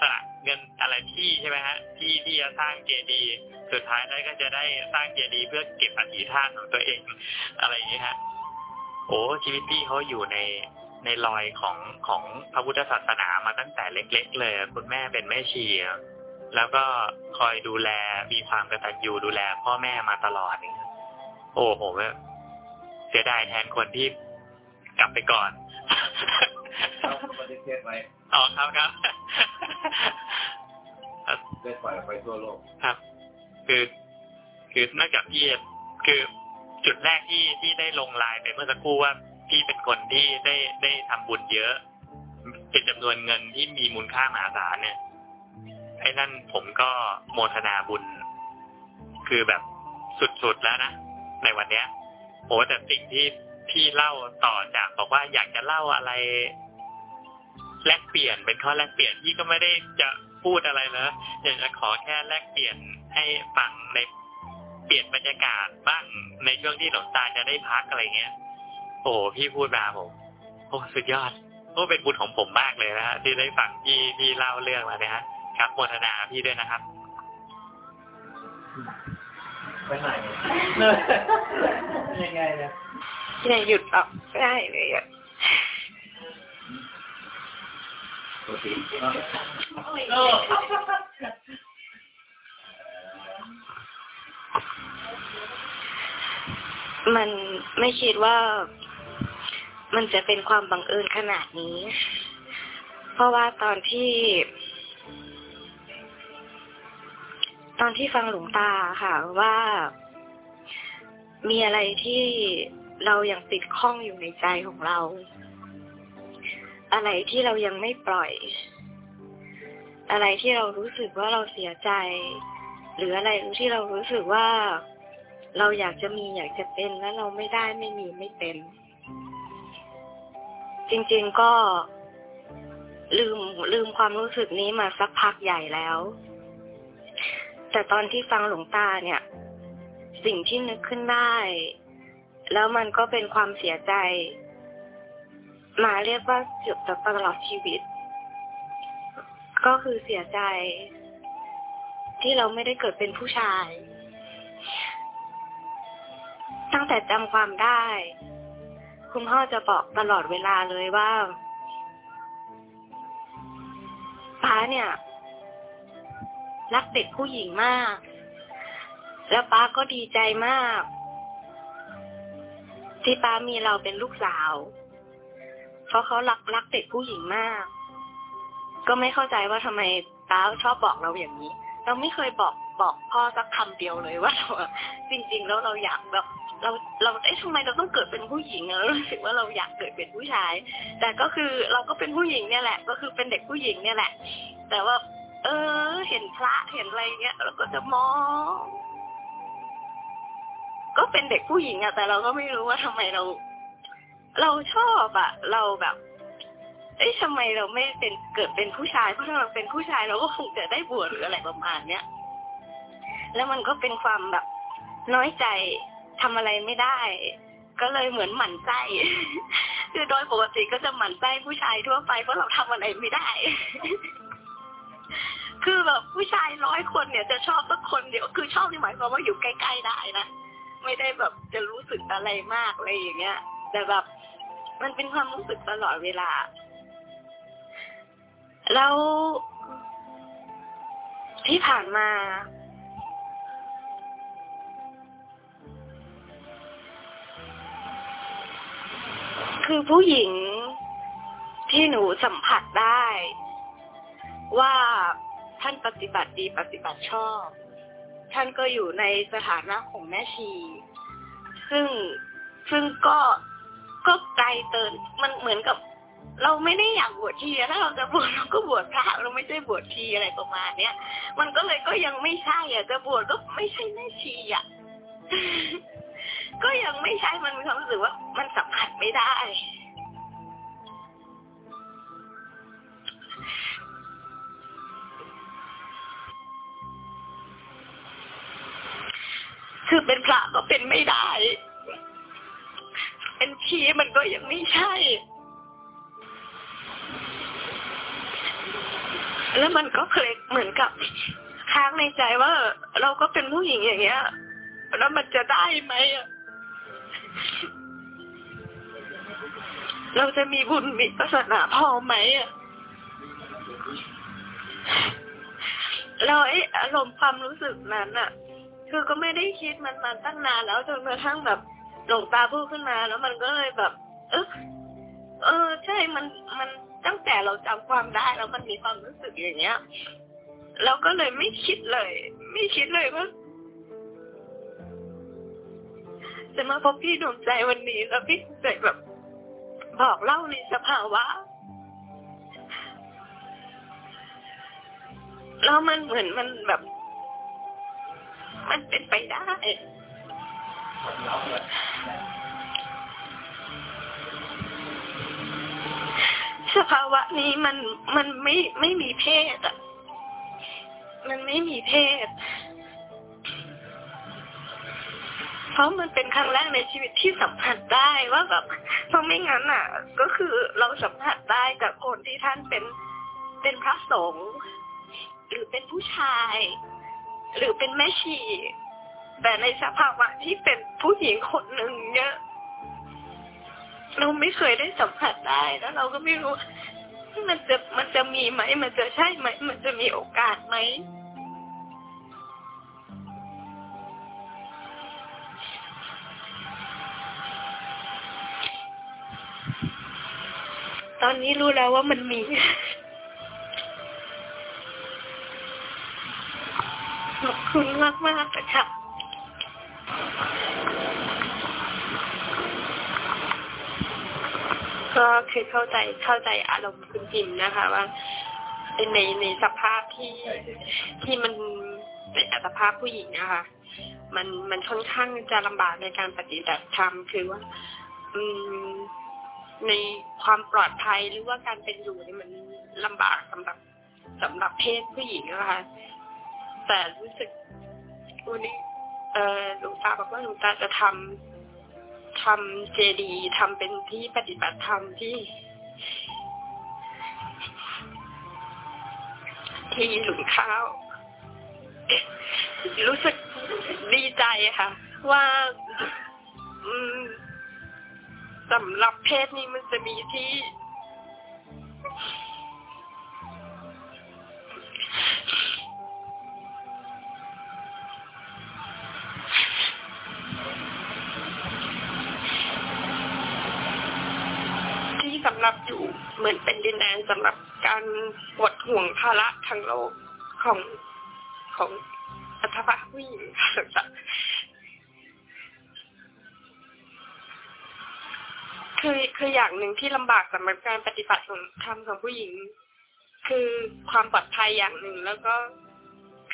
สละเงินอะไรที่ใช่ไหมฮะ ที่ที่จะสร้างเจดีย์สุดท้ายแล้วก็จะได้สร้างเจดีย์เพื่อเก็บอธิษฐานของตัวเองอะไรอย่างเงี้ฮะ โอ้ชีวิตพี่เขาอยู่ในในรอยของของพระพุทธศาสนามาตั้งแต่เล็ก ๆ เลย คุณแม่เป็นแม่ชีแล้วก็คอยดูแลมีความกตัญญูดูแลพ่อแม่มาตลอดนี่ครับ โอ้ผมว่าเสียดายแทนคนที่กลับไปก่อนเราบันทึกเทปไว้อ๋อครับครับได้ปล่อยออกไปทั่วโลกครับ คือ คือนอกจากพี่คือจุดแรกที่ที่ได้ลงไลน์ไปเมื่อสักครู่ว่าพี่เป็นคนที่ได้ได้ทำบุญเยอะ เป็นจำนวนเงินที่มีมูลค่ามหาศาลเนี่ยไอ้นั่นผมก็โมทนาบุญ คือแบบสุดๆแล้วนะ ในวันเนี้ยโอ้แต่สิ่งที่พี่เล่าต่อจากบอกว่าอยากจะเล่าอะไร แลกเปลี่ยนเป็นข้อแลกเปลี่ยนพี่ก็ไม่ได้จะพูดอะไรเลยอยากจะขอแค่แลกเปลี่ยนให้ฟังในเปลี่ยนบรรยากาศบ้างในช่วงที่หลวงตาจะได้พักอะไรเงี้ย โอ้พี่พูดมาผมโอ้สุดยอดโอ้เป็นบุญของผมมากเลยนะฮะที่ได้ฟังพี่พี่เล่าเรื่องมาเนี่ยฮะครับโมทนาพี่ด้วยนะครับ ไปไหนยังไงเนี่ยอย่าหยุดออกได้เลยอะปกติโอ้มันไม่คิดว่ามันจะเป็นความบังเอิญขนาดนี้ เพราะว่าตอนที่ ตอนที่ฟังหลวงตาค่ะว่ามีอะไรที่เรายังติดข้องอยู่ในใจของเรา อะไรที่เรายังไม่ปล่อย อะไรที่เรารู้สึกว่าเราเสียใจ หรืออะไรที่เรารู้สึกว่าเราอยากจะมีอยากจะเป็นแล้วเราไม่ได้ไม่มีไม่เป็น จริง ๆก็ลืมลืมความรู้สึกนี้มาสักพักใหญ่แล้ว แต่ตอนที่ฟังหลวงตาเนี่ย สิ่งที่นึกขึ้นได้ แล้วมันก็เป็นความเสียใจ มาเรียกว่าเกือบตลอดชีวิต ก็คือเสียใจ ที่เราไม่ได้เกิดเป็นผู้ชาย ตั้งแต่จำความได้ คุณพ่อจะบอกตลอดเวลาเลยว่าป้าเนี่ย รักเด็กผู้หญิงมาก แล้วป้าก็ดีใจมาก ที่ป้ามีเราเป็นลูกสาว เพราะเขารักรักเด็กผู้หญิงมาก ก็ไม่เข้าใจว่าทำไมป้าชอบบอกเราอย่างนี้ เราไม่เคยบอกบอกพ่อสักคำเดียวเลยว่าเราจริง ๆ แล้วเราอยากแบบเราเราเอ๊ะทำไมเราต้องเกิดเป็นผู้หญิงอะเรารู้สึกว่าเราอยากเกิดเป็นผู้ชาย แต่ก็คือเราก็เป็นผู้หญิงเนี่ยแหละ ก็คือเป็นเด็กผู้หญิงเนี่ยแหละ แต่ว่า เออ เห็นพระเห็นอะไรเงี้ยเราก็จะมอง ก็เป็นเด็กผู้หญิงอะแต่เราก็ไม่รู้ว่าทำไมเรา เราชอบอะเราแบบเอ๊ะทำไมเราไม่เป็นเกิดเป็นผู้ชายเพราะถ้าเราเป็นผู้ชายเราก็คงจะได้บวชหรืออะไรประมาณเนี้ยแล้วมันก็เป็นความแบบน้อยใจทำอะไรไม่ได้ ก็เลยเหมือนหมั่นไส้คือโดยปกติก็จะหมั่นไส้ผู้ชายทั่วไปเพราะเราทำอะไรไม่ได้ คือแบบผู้ชายร้อยคนเนี่ยจะชอบสักคนเดียวคือชอบนี่หมายความว่าอยู่ใกล้ๆได้นะไม่ได้แบบจะรู้สึกอะไรมากอะไรอย่างเงี้ย แต่แบบมันเป็นความรู้สึกตลอดเวลา แล้วที่ผ่านมา คือผู้หญิงที่หนูสัมผัสได้ว่า ท่านปฏิบัติดีปฏิบัติชอบ ท่านก็อยู่ในสถานะของแม่ชี ซึ่งซึ่งก็ก็ไกลเกินมันเหมือนกับ เราไม่ได้อยากบวชทีถ้าเราจะบวชเราก็บวชพระเราไม่ใช่บวชทีอะไรประมาณเนี้ยมันก็เลยก็ยังไม่ใช่อะจะบวชก็ไม่ใช่แม่ชีอะก็ยังไม่ใช่มันมีความรู้สึกว่ามันสัมผัสไม่ได้ คือเป็นพระก็เป็นไม่ได้ เป็นชีมันก็ยังไม่ใช่ แล้วมันก็เคยเหมือนกับค้างในใจว่า เราก็เป็นผู้หญิงอย่างเงี้ย แล้วมันจะได้ไหมอะเราจะมีบุญมีศาสนาพอไหมอะเราไอ้อารมณ์ความรู้สึกนั้นอะ คือก็ไม่ได้คิดมันมาตั้งนานแล้วจนกระทั่งแบบหลวงตาพูดขึ้นมา แล้วมันก็เลยแบบ เออเออ ใช่มันมันตั้งแต่เราจำความได้แล้วมันมีความรู้สึกอย่างเงี้ยเราก็เลยไม่คิดเลย ไม่คิดเลยว่าจะมาพบพี่ดวงใจวันนี้แล้วพี่ใจแบบ บอกเล่าในสภาวะแล้วมันเหมือนมันแบบ มันเป็นไปได้ สภาวะนี้มันมันไม่ไม่มีเพศอะ มันไม่มีเพศ เพราะมันเป็นครั้งแรกในชีวิตที่สัมผัสได้ว่าแบบเพราะไม่งั้นอะ ก็คือเราสัมผัสได้กับคนที่ท่านเป็นเป็นพระสงฆ์หรือเป็นผู้ชาย หรือเป็นแม่ชีแต่ในสภาวะที่เป็นผู้หญิงคนหนึ่งเนี่ยเราไม่เคยได้สัมผัสได้แล้วเราก็ไม่รู้ มันจะมันจะมีไหม มันจะใช่ไหม มันจะมีโอกาสไหมตอนนี้รู้แล้วว่ามันมี ขอบคุณมากมากๆเลยค่ะก็คือเข้าใจเข้าใจอารมณ์คุณพิมนะคะ ว่าในในสภาพที่ที่มันในสภาพผู้หญิงนะคะ มันมันค่อนข้างจะลำบากในการปฏิบัติธรรมคือว่า อืมในความปลอดภัยหรือว่าการเป็นอยู่เนี่ยมันลำบากสำหรับสำหรับเพศผู้หญิงนะคะ แต่รู้สึกวันนี้เออหลวงตาบอกว่าหลวงตาจะทำทำเจดีย์ทำเป็นที่ปฏิบัติธรรมที่ ที่หลุมข้าว รู้สึกดีใจค่ะ ว่าสำหรับเพศนี้มันจะมีที่ รับอยู่เหมือนเป็นดินแดนสำหรับการปวดห่วงภาระทางโลกของของอัตภาพผู้หญิงค่ะคือคืออย่างหนึ่งที่ลำบากสำหรับการปฏิบัติของธรรมของผู้หญิง คือความปลอดภัยอย่างหนึ่งแล้วก็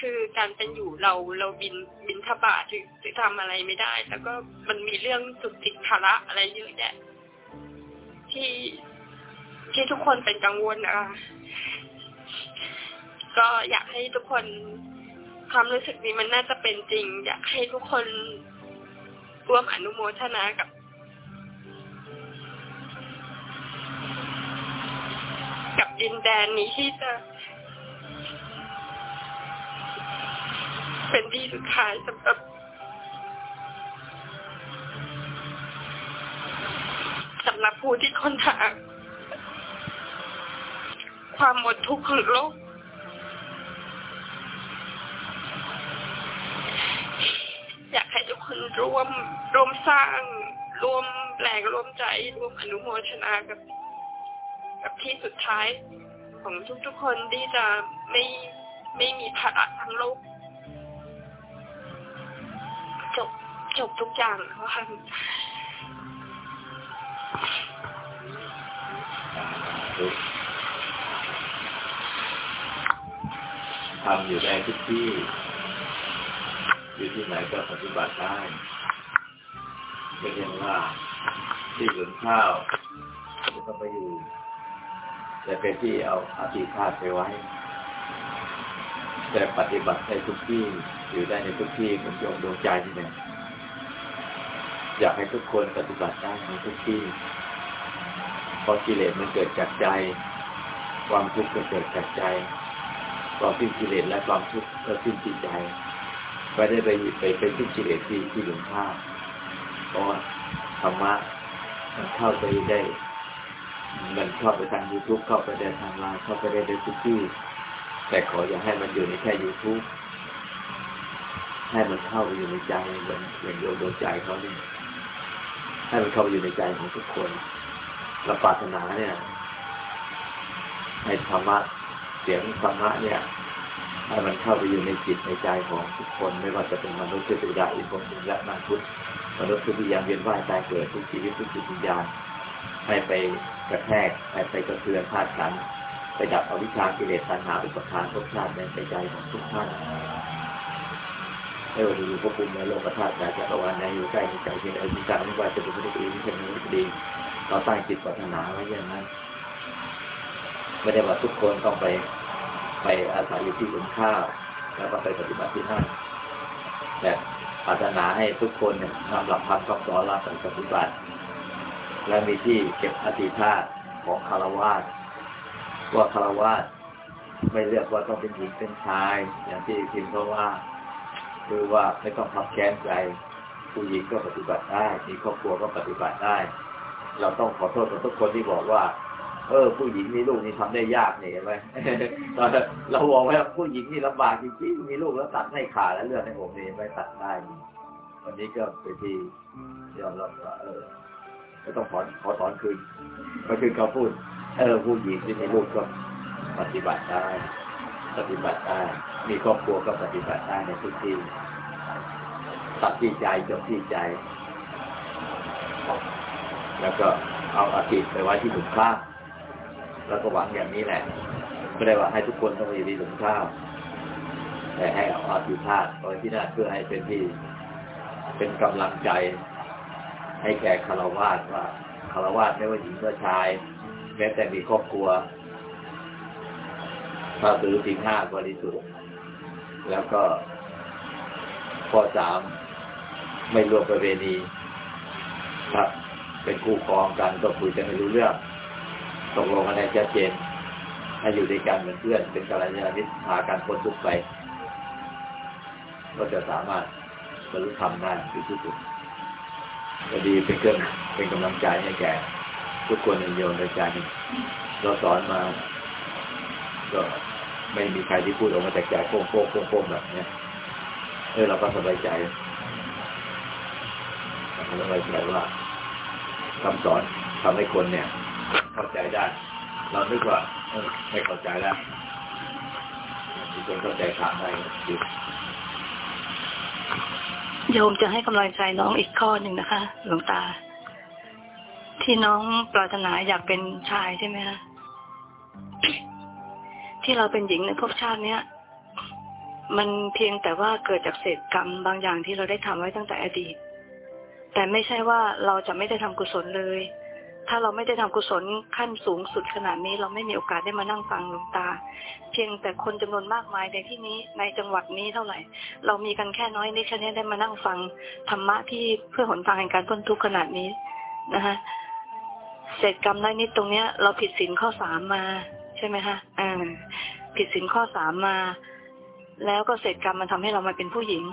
คือการเป็นอยู่เราเราบินบินทบาทหรือหรือทำอะไรไม่ได้ แล้วก็มันมีเรื่องสุขติดภาระอะไรเยอะแยะที่ ที่ทุกคนเป็นกังวลนะคะก็อยากให้ทุกคนความรู้สึกนี้มันน่าจะเป็นจริง อยากให้ทุกคนร่วมอนุโมทนากับ กับดินแดนนี้ที่จะ เป็นที่สุดท้ายสำหรับสำหรับผู้ที่ค้นหา ความหมดทุกข์ของโลกอยากให้ทุกคนร่วมร่วมสร้างร่วมแรงร่วมใจร่วมอนุโมทนากับ กับที่สุดท้ายของทุกๆคนที่จะไม่ไม่มีภาระทั้งโลกจบจบทุกอย่างแล้วค่ะ ทำอยู่ได้ทุกที่ อยู่ที่ไหนก็ปฏิบัติได้ก็เรียกว่าที่หลุนข้าวจะต้องไปอยู่แต่เป็นที่เอาอาธิธาตุไปไว้ แต่ปฏิบัติในทุกที่ อยู่ได้ในทุกที่เหมือนโยมดวงใจนี่แหละอยากให้ทุกคนปฏิบัติได้ในทุกที่เพราะกิเลสมันเกิดจากใจ ความทุกข์ก็เกิดจากใจ ความสิ้นกิเลสและความทุกข์ก็สิ้นที่ใจไม่ได้ไปไปเป็นสิ้นกิเลสที่ที่หลวงพ่อเพราะธรรมะมันเข้าไปได้มันเข้าไปทางยูทูบเข้าไปได้ทางไลน์เข้าไปได้ในทุกที่แต่ขออย่าให้มันอยู่ในแค่ยูทูบให้มันเข้าไปอยู่ในใจเหมือนอย่างโยมดวงใจเขาเนี่ยให้มันเข้าไปอยู่ในใจของทุกคนเราปรารถนาเนี่ยให้ธรรมะ สียงธรรมะเนี่ยให้มันเข้าไปอยู่ในจิตในใจของทุกคนไม่ว่าจะเป็นมนุษย์เทวดาอินทร์และนางพุทธมนุษย์ทุกอย่างเวียนว่ายตายเกิดทุกชีวิตทุกจิตวิญญาณให้ไปกระแทกให้ไปกระเทือนธาตุขันไปดับอวิชชากิเลสตัณหาอุปทานทุกชาติในใจของทุกท่านไม่ว่าจะอยู่ภพภูมิในโลกธาตุใดจักรวาลใดอยู่ใกล้ในใจเพียงใดที่กลาไม่ว่าจะเป็นพระดีหรือเป็นมนุษย์ดีเราตั้งจิตปรารถนาไว้อย่างนั้นไม่ได้ว่าทุกคนต้องไป ไปอาศัยอยู่ที่หลุมข้าวแล้วก็ไปปฏิบัติที่นั่นแต่ปรารถนาให้ทุกคนเนี่ยนำหลักธรรมคำสอนเราไปปฏิบัติ และมีที่เก็บอธิธาตของคารวาสว่าคารวาสไม่เลือกว่าต้องเป็นหญิงเป็นชาย อย่างที่พิมพ์เขาว่าคือว่าไม่ต้องทับแค้นใจผู้หญิงก็ปฏิบัติได้มีครอบครัวก็ปฏิบัติได้ เราต้องขอโทษกับทุกคนที่บอกว่า เออ ผู้หญิงมีลูกนี่ทำได้ยากเนี่ยเห็นไหมตอนเราบอกว่าผู้หญิงนี่ลำบากจริงๆมีลูกแล้วตัดให้ขาดแล้วเลือดในผมนี่ไม่ตัดได้วันนี้ก็เป็นที่ยอมรับว่าเออก็ต้องถอขอถอนคืนก็คือเขาพูด เออ ผู้หญิงที่มีลูกก็ปฏิบัติได้ ปฏิบัติได้ มีครอบครัวก็ปฏิบัติได้ในทุกที่ตัดที่ใจจบที่ใจ แล้วก็เอาอาทิตไปไว้ที่ถุงข้าว แล้วก็หวังอย่างนี้แหละ ไม่ได้ว่าให้ทุกคนต้องมาอยู่ที่ถุงข้าวแต่ให้เอาอาทิตย์ธาตไว้ที่นั่นเพื่อให้เป็นที่เป็นกำลังใจ ให้แก่คารวาสว่าคารวาสไม่ว่าหญิงก็ชาย แม้แต่มีครอบครัวถ้าถือสิ่งห้าบริสุทธิ์แล้วก็ข้อสามไม่รวมประเวณีครับเป็นคู่ครองกันก็คุยกันไม่รู้เรื่อง ตกลงกันในชัดเจนให้อยู่ด้วยกันเหมือนเพื่อนเป็นกัลยาณมิตรพากันพ้นทุกข์ไปก็จะสามารถบรรลุธรรมได้ที่สุดก็ดีเป็นเครื่องเป็นกำลังใจให้แก่ ทุกคนในโยมในใจเราสอนมาก็ไม่มีใครที่พูดออกมาจากใจโป้งโป้งโป้งโป้งแบบเนี้ยเออเราก็สบายใจเราสบายใจว่าคำสอนทำให้คนเนี่ย เข้าใจได้ เรานึกว่าเออไม่เข้าใจแล้วมีคนเข้าใจถามได้คือโยมจะให้กำลังใจน้องอีกข้อหนึ่งนะคะ หลวงตา ที่น้องปรารถนาอยากเป็นชายใช่ไหมคะที่เราเป็นหญิงในภพชาติเนี้ยมันเพียงแต่ว่าเกิดจากเศษกรรมบางอย่างที่เราได้ทำไว้ตั้งแต่อดีต แต่ไม่ใช่ว่าเราจะไม่ได้ทำกุศลเลย ถ้าเราไม่ได้ทำกุศลขั้นสูงสุดขนาดนี้ เราไม่มีโอกาสได้มานั่งฟังหลวงตา เพียงแต่คนจำนวนมากมายในที่นี้ในจังหวัดนี้เท่าไหร่ เรามีกันแค่น้อยนิดแค่นี้ได้มานั่งฟังธรรมะที่เพื่อหนทางแห่งการพ้นทุกข์ขนาดนี้นะคะเศษกรรมน้อยนิดตรงเนี้ย เราผิดศีลข้อสามมา ใช่ไหมคะอ่าผิดศีลข้อสามมา แล้วก็เศษกรรมมันทำให้เรามาเป็นผู้หญิง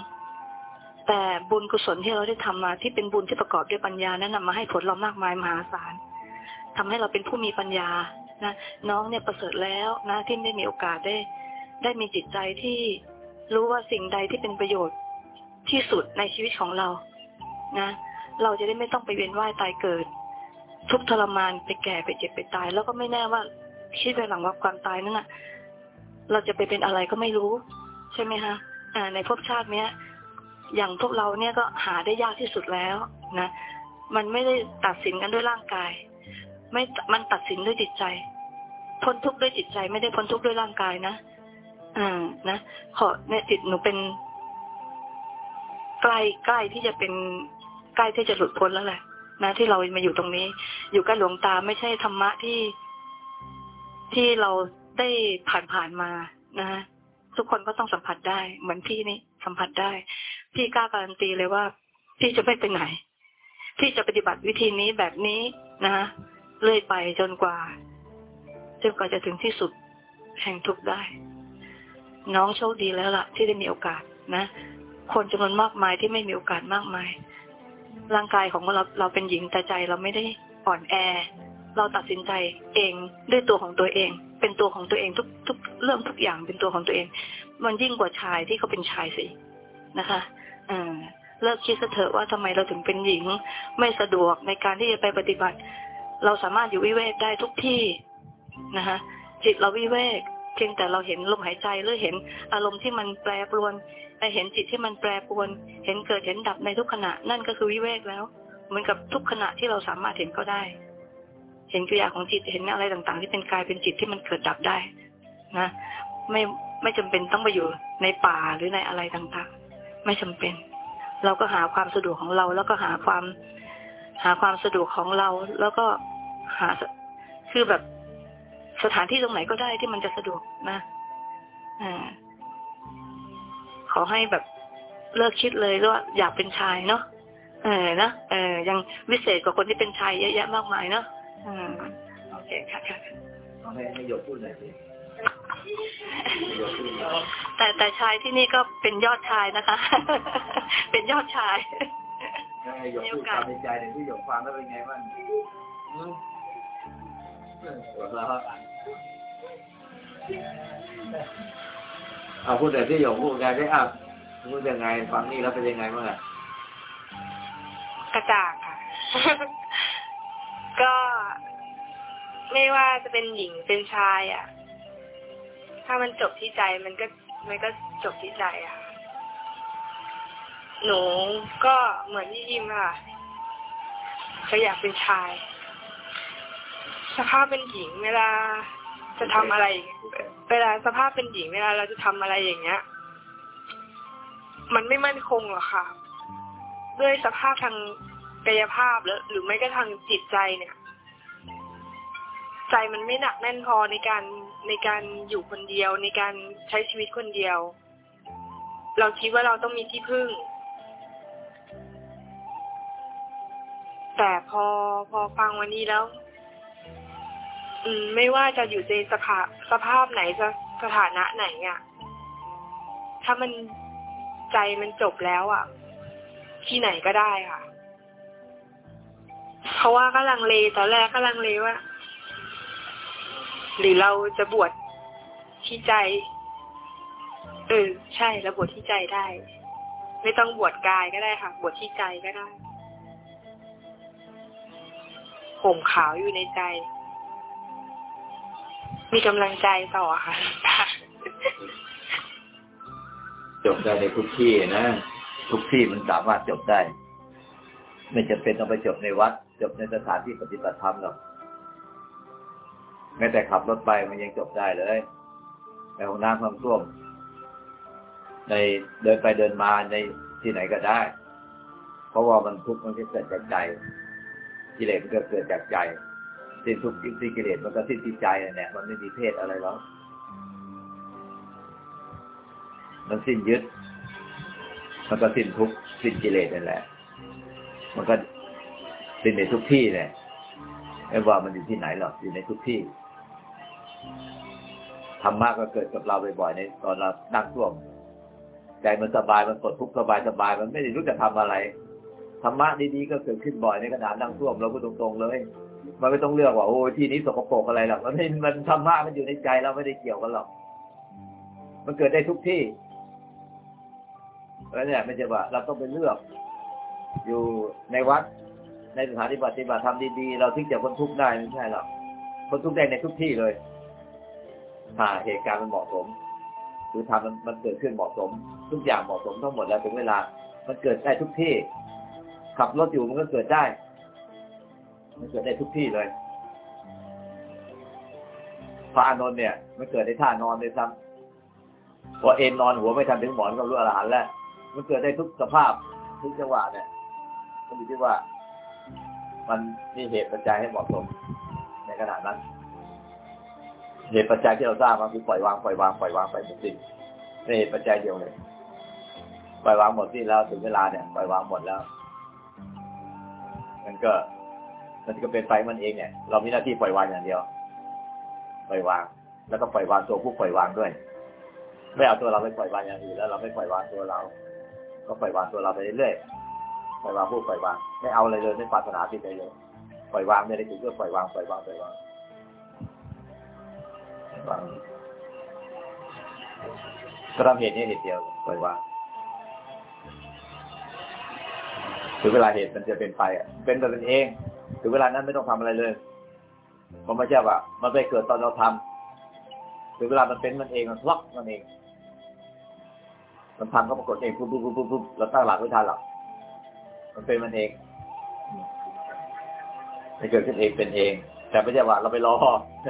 แต่บุญกุศลที่เราได้ทำมาที่เป็นบุญที่ประกอบด้วยปัญญานั้นนำมาให้ผลเรามากมายมหาศาลทำให้เราเป็นผู้มีปัญญานะน้องเนี่ยประเสริฐแล้วนะที่ได้มีโอกาสได้ ได้มีจิตใจที่รู้ว่าสิ่งใดที่เป็นประโยชน์ที่สุดในชีวิตของเรานะ เราจะได้ไม่ต้องไปเวียนว่ายตายเกิด ทุกทรมานไปแก่ไปเจ็บไปตาย แล้วก็ไม่แน่ว่าคิดไปหลังว่าความตายนั้นน่ะเราจะไปเป็นอะไรก็ไม่รู้ ใช่ไหมคะอ่าในภพชาติเนี้ย อย่างพวกเราเนี่ยก็หาได้ยากที่สุดแล้วนะมันไม่ได้ตัดสินกันด้วยร่างกาย ไม่มันตัดสินด้วยจิตใจ พ้นทุกข์ด้วยจิตใจ ไม่ได้พ้นทุกข์ด้วยร่างกายนะอ่านะขอเนี่ยจิตหนูเป็นใกล้ใกล้ที่จะเป็นใกล้ที่จะหลุดพ้นแล้วแหละนะที่เรามาอยู่ตรงนี้ อยู่กับหลวงตาไม่ใช่ธรรมะที่ที่เราได้ผ่านผ่านมานะทุกคนก็ต้องสัมผัสได้ เหมือนพี่นี่สัมผัสได้ พี่กล้าการันตีเลยว่า พี่จะไม่ไปไหน พี่จะปฏิบัติวิธีนี้แบบนี้นะฮะเรื่อยไปจนกว่าจนกว่าจะถึงที่สุดแห่งทุกข์ได้ น้องโชคดีแล้วล่ะ ที่ได้มีโอกาสนะ คนจำนวนมากมายที่ไม่มีโอกาสมากมาย ร่างกายของเราเราเป็นหญิงแต่ใจเราไม่ได้อ่อนแอ เราตัดสินใจเองด้วยตัวของตัวเอง เป็นตัวของตัวเองทุกทุกเรื่องทุกอย่างเป็นตัวของตัวเอง มันยิ่งกว่าชายที่เขาเป็นชายสินะคะ อ่าเลิกคิดเถอะว่าทำไมเราถึงเป็นหญิง ไม่สะดวกในการที่จะไปปฏิบัติ เราสามารถอยู่วิเวกได้ทุกที่นะคะจิตเราวิเวกเพียงแต่เราเห็นลมหายใจหรือเห็นอารมณ์ที่มันแปรปรวนเห็นจิตที่มันแปรปรวน เห็นเกิดเห็นดับในทุกขณะ นั่นก็คือวิเวกแล้ว เหมือนกับทุกขณะที่เราสามารถเห็นก็ได้ เห็นกิริยาของจิตเห็นอะไรต่างๆ ที่เป็นกายเป็นจิตที่มันเกิดดับได้ นะ ไม่ไม่จำเป็นต้องไปอยู่ในป่าหรือในอะไรต่างๆ ไม่จำเป็น เราก็หาความสะดวกของเรา แล้วก็หาความหาความสะดวกของเรา แล้วก็หาคือแบบสถานที่ตรงไหนก็ได้ที่มันจะสะดวกนะอ่าขอให้แบบเลิกคิดเลยว่าอยากเป็นชายเนาะเออนะเออยังวิเศษกว่าคนที่เป็นชายเยอะแยะมากมายเนาะอืมโอเคค่ะค่ะเอให้ให้โยมพูดหน่อยสิ ให้โยมพูดหน่อยแต่แต่ชายที่นี่ก็เป็นยอดชายนะคะ เป็นยอดชายให้โยมพูดความในใจหนึ่งที่โยมฟังแล้วเป็นไงบ้างอืมหัวเราะเอาพูดแต่ที่โยมพูดไงได้อะพูดยังไงฟังนี่แล้วเป็นยังไงบ้างอะกระจ่างค่ะ ก็ไม่ว่าจะเป็นหญิงเป็นชายอะ่ะ ถ้ามันจบที่ใจมันก็มันก็จบที่ใจอะหนูก็เหมือนที่ยิมค่ะก็อยากเป็นชาย สภาพเป็นหญิงเวลาจะทำอะไร เวลาสภาพเป็นหญิงเวลาเราจะทำอะไรอย่างเงี้ย มันไม่มั่นคงหรอกค่ะ ด้วยสภาพทางกายภาพหรือหรือไม่ก็ทางจิตใจเนี่ย ใจมันไม่หนักแน่นพอในการในการอยู่คนเดียว ในการใช้ชีวิตคนเดียว เราคิดว่าเราต้องมีที่พึ่ง แต่พอพอฟังวันนี้แล้ว อืม ไม่ว่าจะอยู่ในสภาสภาพไหนจะสถานะไหนอะ ถ้ามันใจมันจบแล้วอะ ที่ไหนก็ได้ค่ะ เพราะว่าก็ลังเลตอนแรกก็ลังเลว่า หรือเราจะบวชที่ใจ เออ ใช่เราบวชที่ใจได้ ไม่ต้องบวชกายก็ได้ค่ะ บวชที่ใจก็ได้ห่มขาวอยู่ในใจ มีกำลังใจต่อค่ะจบได้ในทุกที่นะ ทุกที่มันสามารถจบได้ ไม่จำเป็นต้องไปจบในวัด จบในสถานที่ปฏิบัติธรรมหรอก แม้แต่ขับรถไปมันยังจบได้เลยในห้องน้ำห้องส้วม ในเดินไปเดินมาในที่ไหนก็ได้ เพราะว่ามันทุกข์มันเกิดจากใจ กิเลสมันก็เกิดจากใจสิ้นทุกข์สิ้นกิเลสมันก็สิ้นที่ใจนั่นแหละมันไม่มีเพศอะไรหรอกมันสิ้นยึด มันก็สิ้นทุกข์สิ้นกิเลสนั่นแหละ มันก็สิ้นในทุกที่เนี่ยไม่ว่ามันอยู่ที่ไหนหรอกอยู่ในทุกที่ ธรรมะก็เกิดกับเราบ่อยๆในตอนเรานั่งท่วมใจมันสบายมันปลดทุกข์สบายสบายมันไม่ได้รู้จะทำอะไรธรรมะดีๆก็เกิดขึ้นบ่อยในขณะนั่งท่วมเราก็ตรงๆเลย มันไม่ต้องเลือกว่าโอ้ที่นี้สกปรกอะไรหรอกมันไม่มันธรรมะมันอยู่ในใจเราไม่ได้เกี่ยวกันหรอกมันเกิดได้ทุกที่แล้วเนี่ยไม่ใช่ว่าเราต้องไปเลือก อยู่ในวัดในสถานที่ปฏิบัติธรรมดีๆเราถึงจะพ้นทุกข์ได้ไม่ใช่หรอกพ้นทุกข์ได้ในทุกที่เลย ถ้าเหตุการณ์มันเหมาะสม หรือทำมันมันเกิดขึ้นเหมาะสม ทุกอย่างเหมาะสมทั้งหมดแล้วถึงเวลา มันเกิดได้ทุกที่ ขับรถอยู่มันก็เกิดได้ มันเกิดได้ทุกที่เลยพระอานนท์เนี่ย มันเกิดในท่านอนเลยซ้ำพอเอ็นนอนหัวไม่ทันถึงหมอนก็รู้อรหันแล้วมันเกิดได้ทุกสภาพทุกจังหวะเนี่ยมันอยู่ที่ว่า มันมีเหตุปัจจัยให้เหมาะสมในขณะนั้น เหตุปัจจัยที่เราทราบมันคือปล่อยวางปล่อยวางปล่อยวางไปหมดสิ้นในเหตุปัจจัยเดียวเลยปล่อยวางหมดสิ้นแล้วถึงเวลาเนี่ยปล่อยวางหมดแล้ว มันก็มันก็เป็นไปมันเองเนี่ย เรามีหน้าที่ปล่อยวางอย่างเดียว ปล่อยวาง แล้วก็ปล่อยวางตัวผู้ปล่อยวางด้วย ไม่เอาตัวเราไปปล่อยวางอย่างอื่นแล้วเราไม่ปล่อยวางตัวเรา ก็ปล่อยวางตัวเราไปเรื่อยๆ ปล่อยวางผู้ปล่อยวาง ไม่เอาอะไรเลยไม่ปรารถนาที่ใดเลย ปล่อยวางไม่ได้ถึงก็ปล่อยวางปล่อยวางปล่อยวาง วางก็ทำเหตุนี้เหตุเดียวปล่อยวางถึงเวลาเหตุมันจะเป็นไปอะ เป็นแต่เป็นเองถึงเวลานั้นไม่ต้องทำอะไรเลยมันไม่ใช่ว่ามันไปเกิดตอนเราทำถึงเวลามันเป็นมันเองมันล็อกมันเองมันทำก็ปรากฏเองปุ๊บปุ๊บปุ๊บปุ๊บปุ๊บเราตั้งหลักไม่ทันหรอกมันเป็นมันเองมันเกิดขึ้นเองเป็นเอง แต่ไม่ใช่ว่าเราไปรอ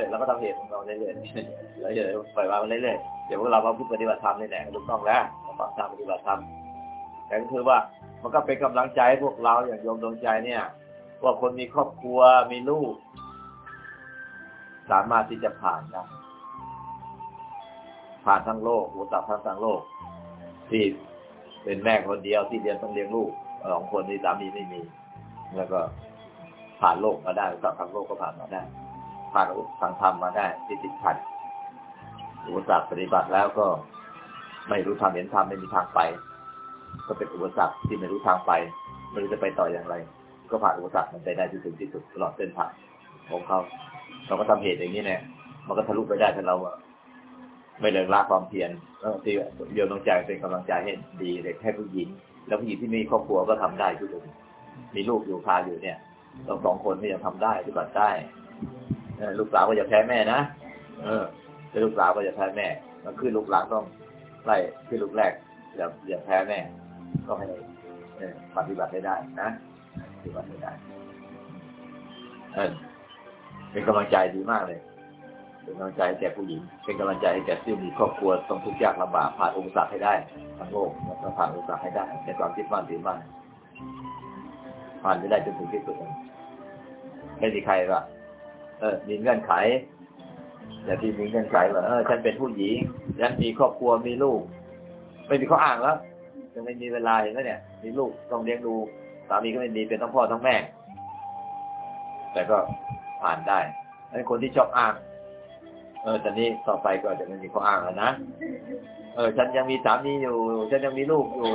เราก็ทำเหตุของเราเรื่อยๆแล้วเดี๋ยวปล่อยวางมันเรื่อยๆเดี๋ยวพวกเรามาพูดปฏิบัติธรรมนี่แหละถูกต้องแล้วฟังธรรมปฏิบัติธรรมแต่ก็คือว่ามันก็เป็นกำลังใจให้พวกเราอย่างโยมดวงใจเนี่ย ว่าคนมีครอบครัวมีลูก สามารถที่จะผ่านได้ผ่านทั้งโลกอุตสาหทั้งทั้งโลก ที่เป็นแม่คนเดียวที่เรียนต้องเลี้ยงลูกสองคนที่สามีไม่มี แล้วก็ ผ่านโลกมาได้อุตสาหทั้งโลกก็ผ่านมาได้ ผ่านทางธรรมมาได้ที่ติดขัดอุปสรรคปฏิบัติแล้วก็ไม่รู้ทางเห็นธรรมไม่มีทางไป ก็เป็นอุปสรรคที่ไม่รู้ทางไปไม่รู้จะไปต่ออย่างไร ก็ผ่านอุปสรรคมันไปได้ที่สุดที่สุดตลอดเส้นทางของเขาเราก็ทำเหตุอย่างนี้เนี่ย มันก็ทะลุไปได้ถ้าเราไม่เลิกละความเพียรแล้วที่โยมต้องใจเป็นกำลังใจให้ดีเด็กให้ผู้หญิง แล้วผู้หญิงที่มีครอบครัวก็ทำได้ทุกคนมีลูกอยู่พาอยู่เนี่ย ต้องสองคนที่จะทำได้ปฏิบัติได้ลูกสาวก็อย่าแพ้แม่นะเออเป็นลูกสาวก็อย่าแพ้แม่มันขึ้นลูกหลังต้องไล่ขึ้นลูกแรกอย่าอย่าแพ้แม่ ก็ให้ปฏิบัติได้นะปฏิบัติได้เออเป็นกำลังใจดีมากเลย เป็นกำลังใจแก่ผู้หญิง เป็นกำลังใจให้แก่ที่มีครอบครัวต้องทุกข์ยากลำบากผ่านอุปสรรคให้ได้ทั้งโลกแล้วก็ผ่านอุปสรรคให้ได้ในความคิดมั่นถือมั่น ผ่านไปได้จนถึงที่สุดไม่มีใครว่าเออ มีเงื่อนไขแต่ที่มีเงื่อนไขว่าเออฉันเป็นผู้หญิงฉันมีครอบครัวมีลูก ไม่มีข้ออ้างแล้วยังไม่มีเวลาเห็นไหมเนี่ย มีลูกต้องเลี้ยงดูสามีก็ไม่มีเป็นทั้งพ่อทั้งแม่ แต่ก็ผ่านได้ไอ้คนที่ชอบอ้าง เออตอนนี้ต่อไปก็จะไม่มีข้ออ้างแล้วนะเออ ฉันยังมีสามีอยู่ ฉันยังมีลูกอยู่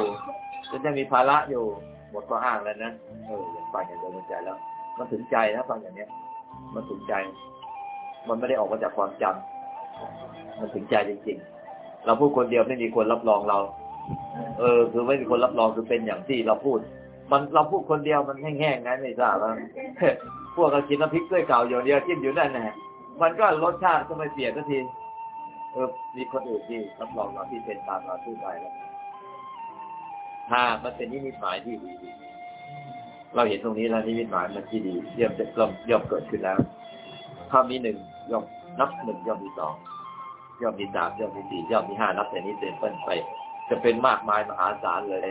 ฉันยังมีภาระอยู่ หมดข้ออ้างแล้วนะเอออย่างฟังอย่างเดินใจแล้ว มันถึงใจนะฟังอย่างเนี้ย มันถึงใจ มันไม่ได้ออกมาจากความจำมันถึงใจจริงๆ เราพูดคนเดียวไม่มีคนรับรองเรา เออ คือไม่มีคนรับรองคือเป็นอย่างที่เราพูด มันเราพูดคนเดียวมันแห้งๆงั้นไม่ทราบว่าพวกเรากินน้ำพริกด้วยเก่าอยู่เดียวจิ้มอยู่นั่นแหละมันก็รสชาติก็ไม่เปลี่ยนสักทีเออมีคนอื่นที่รับรองเราที่เป็นตามเราพูดไปแล้ว ถ้ามันเป็นนิมิตหมายที่ดี เราเห็นตรงนี้แล้วนิมิตหมายมันที่ดีเยี่ยมจะเริ่มย่อมเกิดขึ้นแล้วถ้ามีหนึ่งย่อมนับหนึ่งย่อมมีสองย่อมมีสามย่อมมีสี่ย่อมมีห้านับแต่นี้เป็นต้นไป จะเป็นมากมายมหาศาลเลย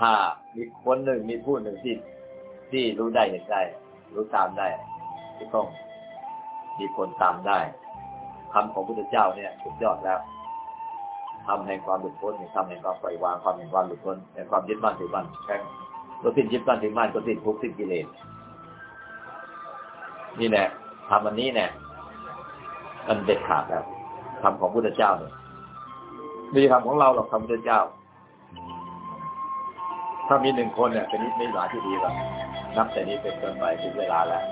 ถ้ามีคนหนึ่งมีผู้หนึ่งที่ที่รู้ได้เห็นได้ รู้ตามได้ที่ต้องมีคนตามได้คำของพุทธเจ้าเนี่ยสุดยอดแล้ว ทำแห่งความหลุดพ้นทำแห่งความปล่อยวางความแห่งความหลุดพ้นแห่งความยึดมั่นถือมั่นแค่ตัวสิ้นยึดมั่นถือมั่นก็สิ้นทุกข์สิ้นกิเลสนี่แหละทำอันนี้เนี่ยมันเด็ดขาดแล้วคำของพระพุทธเจ้าเนี่ยไม่ใช่คำของเราหรอกคำพุทธเจ้า ถ้ามีหนึ่งคนเนี่ยเป็นนิสัยที่ดีแบบนับแต่นี้เป็นต้นไปถึงเวลาแล้ว